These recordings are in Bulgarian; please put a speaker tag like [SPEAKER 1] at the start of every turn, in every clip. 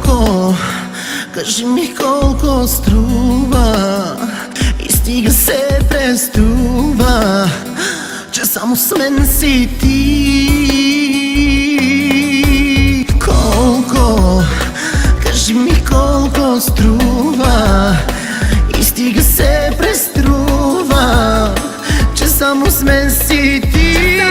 [SPEAKER 1] колко, кажи ми колко струва. И стига се преструва, че само с мен си ти. Колко, кажи ми колко струва. И стига се преструва, че само с мен си ти.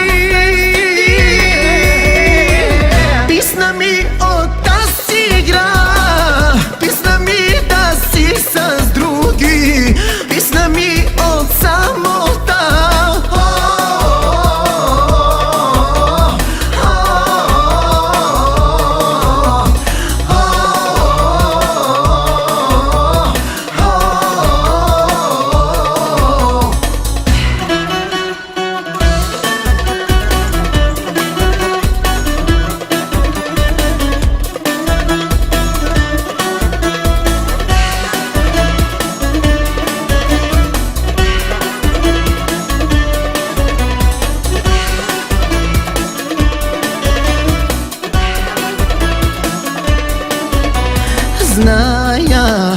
[SPEAKER 1] Зная,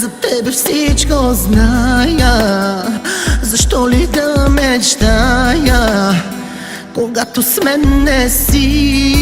[SPEAKER 1] за тебе всичко зная. Защо ли да мечтая, когато с мен не си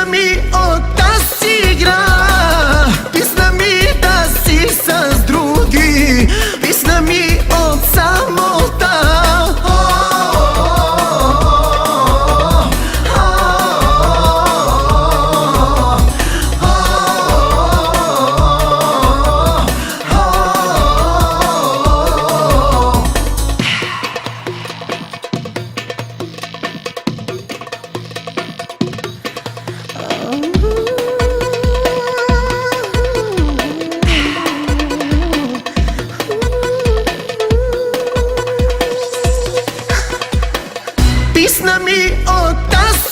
[SPEAKER 1] Писна ми Писна ми от тази